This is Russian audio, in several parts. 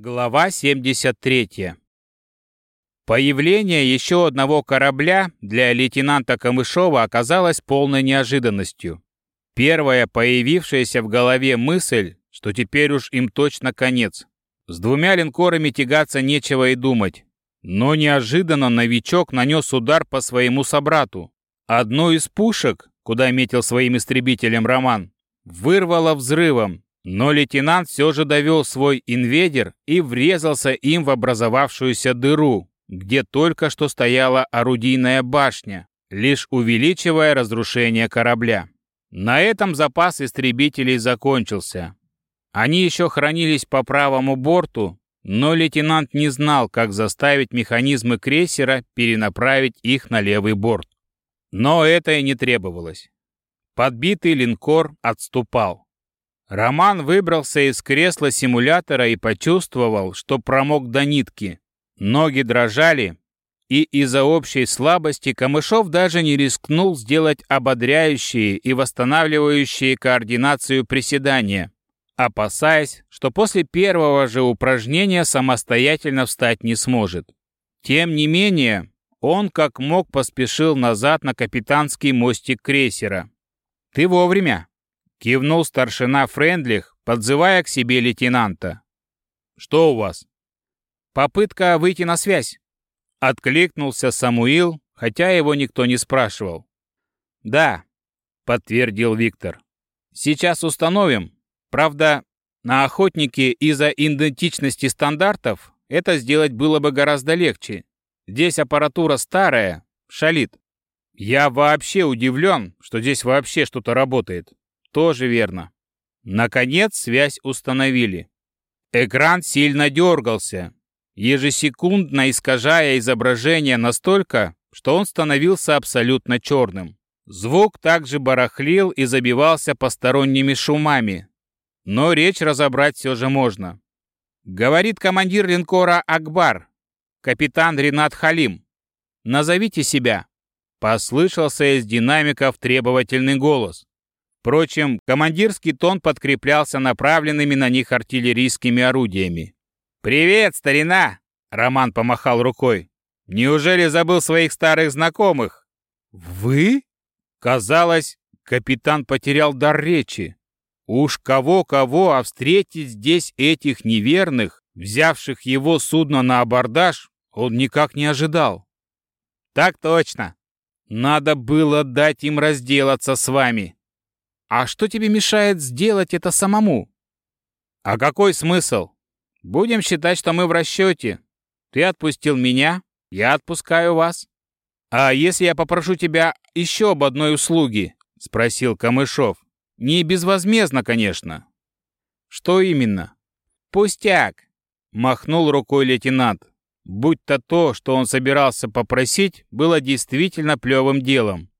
Глава 73. Появление еще одного корабля для лейтенанта Камышова оказалось полной неожиданностью. Первая появившаяся в голове мысль, что теперь уж им точно конец. С двумя линкорами тягаться нечего и думать. Но неожиданно новичок нанес удар по своему собрату. Одну из пушек, куда метил своим истребителем Роман, вырвало взрывом, но лейтенант все же довел свой инведер и врезался им в образовавшуюся дыру, где только что стояла орудийная башня, лишь увеличивая разрушение корабля. На этом запас истребителей закончился. Они еще хранились по правому борту, но лейтенант не знал, как заставить механизмы крейсера перенаправить их на левый борт. Но это и не требовалось. Подбитый линкор отступал. Роман выбрался из кресла симулятора и почувствовал, что промок до нитки. Ноги дрожали, и из-за общей слабости Камышов даже не рискнул сделать ободряющие и восстанавливающие координацию приседания, опасаясь, что после первого же упражнения самостоятельно встать не сможет. Тем не менее, он как мог поспешил назад на капитанский мостик крейсера. «Ты вовремя», Кивнул старшина Френдлих, подзывая к себе лейтенанта. «Что у вас?» «Попытка выйти на связь», — откликнулся Самуил, хотя его никто не спрашивал. «Да», — подтвердил Виктор. «Сейчас установим. Правда, на охотнике из-за идентичности стандартов это сделать было бы гораздо легче. Здесь аппаратура старая, шалит. Я вообще удивлен, что здесь вообще что-то работает. Тоже верно. Наконец связь установили. Экран сильно дергался, ежесекундно искажая изображение настолько, что он становился абсолютно черным. Звук также барахлил и забивался посторонними шумами, но речь разобрать все же можно. Говорит командир линкора «Акбар», капитан Ренат Халим. «Назовите себя», — послышался из динамиков требовательный голос. Впрочем, командирский тон подкреплялся направленными на них артиллерийскими орудиями. «Привет, старина!» — Роман помахал рукой. «Неужели забыл своих старых знакомых?» «Вы?» Казалось, капитан потерял дар речи. Уж кого-кого, а встретить здесь этих неверных, взявших его судно на абордаж, он никак не ожидал. «Так точно. Надо было дать им разделаться с вами», а что тебе мешает сделать это самому? А какой смысл? Будем считать, что мы в расчете. Ты отпустил меня, я отпускаю вас. А если я попрошу тебя еще об одной услуге? Спросил Камышов. Не безвозмездно, конечно. Что именно? Пустяк, махнул рукой лейтенант. Будь-то то, что он собирался попросить, было действительно плевым делом.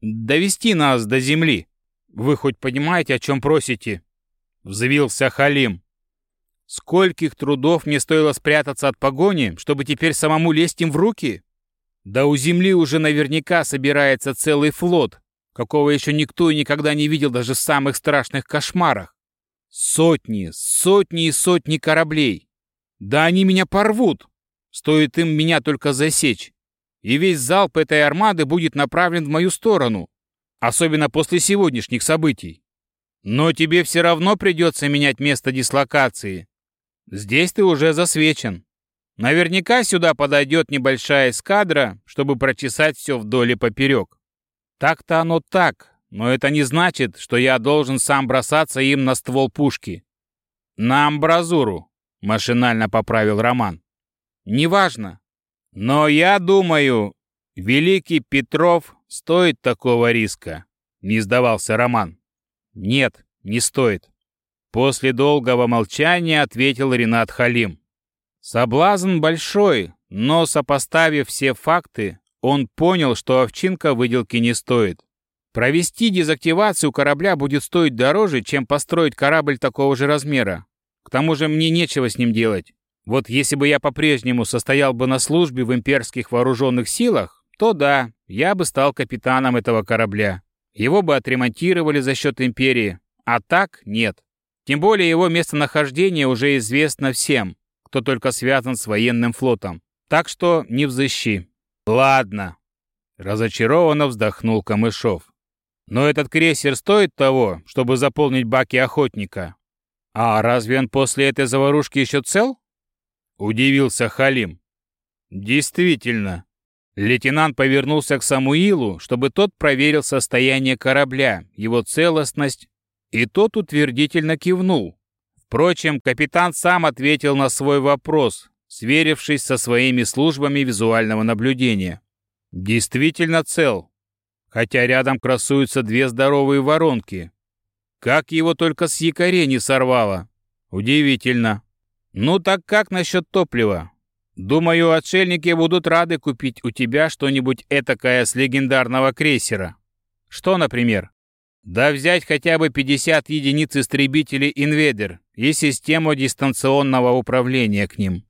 Довести нас до земли. «Вы хоть понимаете, о чем просите?» — взвился Халим. «Скольких трудов мне стоило спрятаться от погони, чтобы теперь самому лезть им в руки? Да у земли уже наверняка собирается целый флот, какого еще никто и никогда не видел даже в самых страшных кошмарах. Сотни, сотни и сотни кораблей. Да они меня порвут, стоит им меня только засечь. И весь залп этой армады будет направлен в мою сторону особенно после сегодняшних событий. Но тебе все равно придется менять место дислокации. Здесь ты уже засвечен. Наверняка сюда подойдет небольшая эскадра, чтобы прочесать все вдоль и поперек. Так-то оно так, но это не значит, что я должен сам бросаться им на ствол пушки. На амбразуру, машинально поправил Роман. Неважно. Но я думаю, великий Петров стоит такого риска?» Не сдавался Роман. «Нет, не стоит». После долгого молчания ответил Ренат Халим. Соблазн большой, но сопоставив все факты, он понял, что овчинка выделки не стоит. Провести дезактивацию корабля будет стоить дороже, чем построить корабль такого же размера. К тому же мне нечего с ним делать. Вот если бы я по-прежнему состоял бы на службе в имперских вооруженных силах, то да, я бы стал капитаном этого корабля. Его бы отремонтировали за счет империи, а так нет. Тем более его местонахождение уже известно всем. Кто только связан с военным флотом. Так что не взыщи. Ладно. Разочарованно вздохнул Камышов. Но этот крейсер стоит того, чтобы заполнить баки охотника. А разве он после этой заварушки еще цел? Удивился Халим. Действительно. Лейтенант повернулся к Самуилу, чтобы тот проверил состояние корабля, его целостность, и тот утвердительно кивнул. Впрочем, капитан сам ответил на свой вопрос, сверившись со своими службами визуального наблюдения. Действительно цел, хотя рядом красуются две здоровые воронки. Как его только с якорей не сорвало. Удивительно. Ну так как насчет топлива? Думаю, отшельники будут рады купить у тебя что-нибудь этакое с легендарного крейсера. Что, например? Да взять хотя бы 50 единиц истребителей «Инведер» и систему дистанционного управления к ним.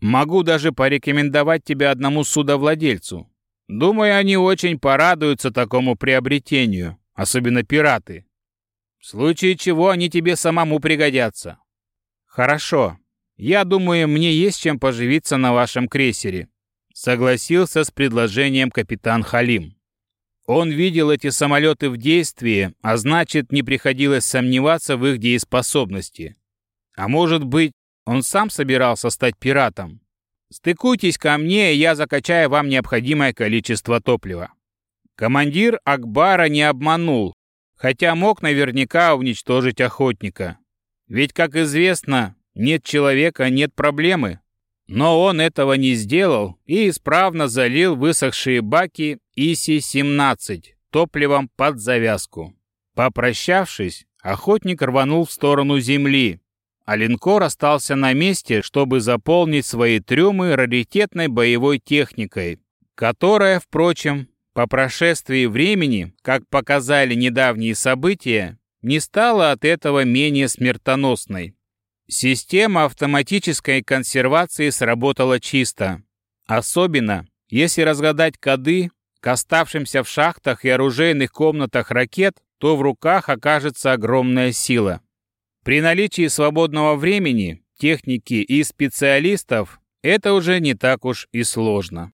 Могу даже порекомендовать тебя одному судовладельцу. Думаю, они очень порадуются такому приобретению, особенно пираты. В случае чего они тебе самому пригодятся. Хорошо. Я думаю, мне есть чем поживиться на вашем крейсере. Согласился с предложением капитан Халим. Он видел эти самолеты в действии, а значит, не приходилось сомневаться в их дееспособности. А может быть, он сам собирался стать пиратом? Стыкуйтесь ко мне, и я закачаю вам необходимое количество топлива. Командир Акбара не обманул, хотя мог наверняка уничтожить охотника. Ведь, как известно, нет человека, нет проблемы. Но он этого не сделал и исправно залил высохшие баки ИСи-17 топливом под завязку. Попрощавшись, охотник рванул в сторону земли, а линкор остался на месте, чтобы заполнить свои трюмы раритетной боевой техникой, которая, впрочем, по прошествии времени, как показали недавние события, не стала от этого менее смертоносной. Система автоматической консервации сработала чисто. Особенно, если разгадать коды к оставшимся в шахтах и оружейных комнатах ракет, то в руках окажется огромная сила. При наличии свободного времени, техники и специалистов это уже не так уж и сложно.